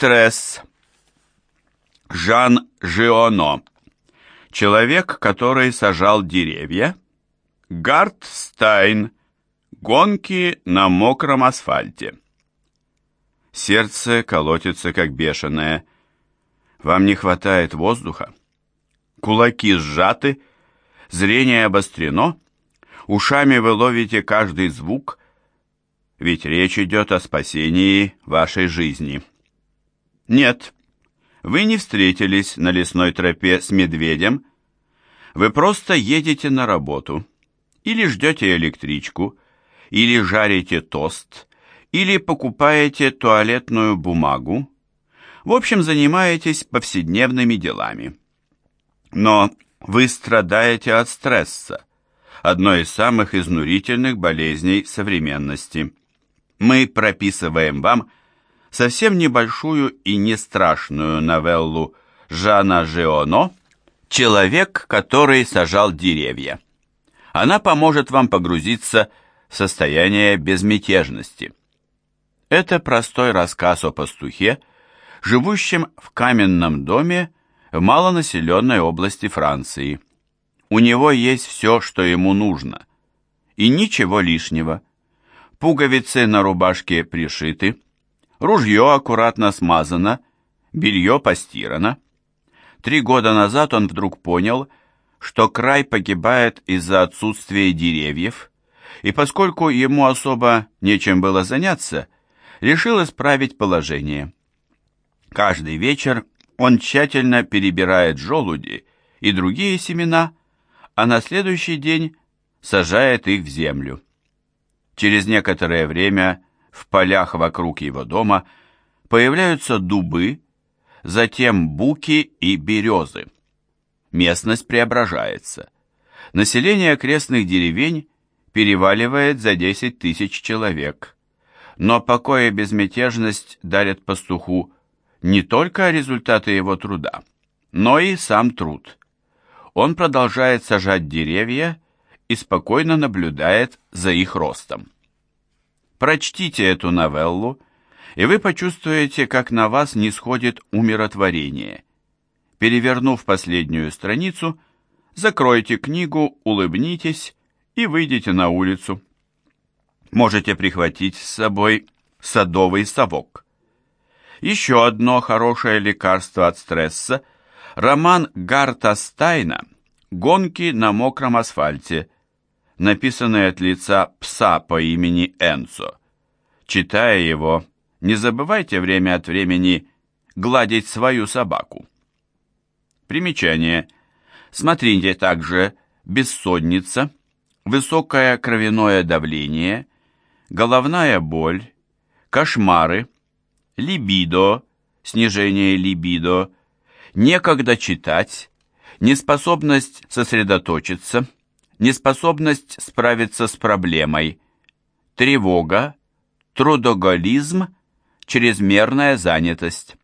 Стресс. Жан Жионо. Человек, который сажал деревья. Гард Стайн. Гонки на мокром асфальте. Сердце колотится как бешеное. Вам не хватает воздуха. Кулаки сжаты, зрение обострено. Ушами вы ловите каждый звук, ведь речь идет о спасении вашей жизни. Нет, вы не встретились на лесной тропе с медведем, вы просто едете на работу, или ждете электричку, или жарите тост, или покупаете туалетную бумагу, в общем, занимаетесь повседневными делами. Но вы страдаете от стресса, одной из самых изнурительных болезней современности. Мы прописываем вам совсем небольшую и не страшную новеллу Жана Жеоно «Человек, который сажал деревья». Она поможет вам погрузиться в состояние безмятежности. Это простой рассказ о пастухе, живущем в каменном доме в малонаселенной области Франции. У него есть все, что ему нужно, и ничего лишнего. Пуговицы на рубашке пришиты, Ружье аккуратно смазано, белье постирано. Три года назад он вдруг понял, что край погибает из-за отсутствия деревьев, и поскольку ему особо нечем было заняться, решил исправить положение. Каждый вечер он тщательно перебирает желуди и другие семена, а на следующий день сажает их в землю. Через некоторое время в полях вокруг его дома появляются дубы, затем буки и березы. Местность преображается. Население окрестных деревень переваливает за 10 тысяч человек. Но покой и безмятежность дарят пастуху не только результаты его труда, но и сам труд. Он продолжает сажать деревья и спокойно наблюдает за их ростом. Прочтите эту новеллу, и вы почувствуете, как на вас не сходит умиротворение. Перевернув последнюю страницу, закройте книгу, улыбнитесь и выйдите на улицу. Можете прихватить с собой садовый совок. Еще одно хорошее лекарство от стресса – роман Гарта Стайна «Гонки на мокром асфальте», написанный от лица пса по имени Энцо. Читая его, не забывайте время от времени гладить свою собаку. Примечание. Смотрите также бессонница, высокое кровяное давление, головная боль, кошмары, либидо, снижение либидо, некогда читать, неспособность сосредоточиться – неспособность справиться с проблемой, тревога, трудоголизм, чрезмерная занятость.